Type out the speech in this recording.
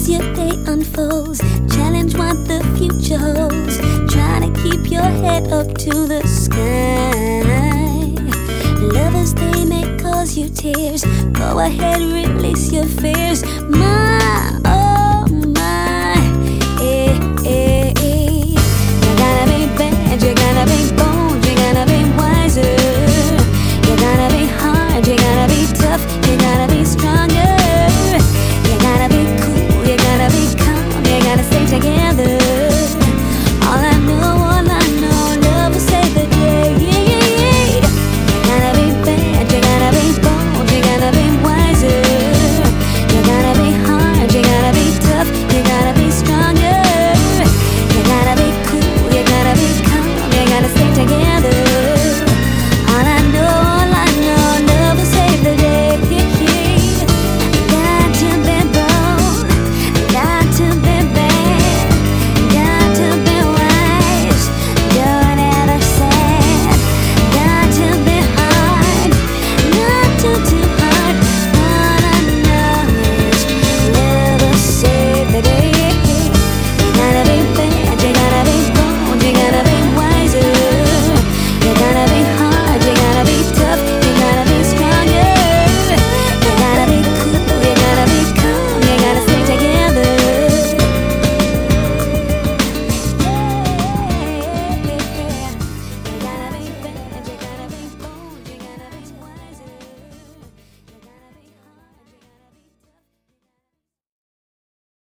As your day unfolds. Challenge what the future holds. Try to keep your head up to the sky. Lovers, they may cause you tears. Go ahead, release your fears.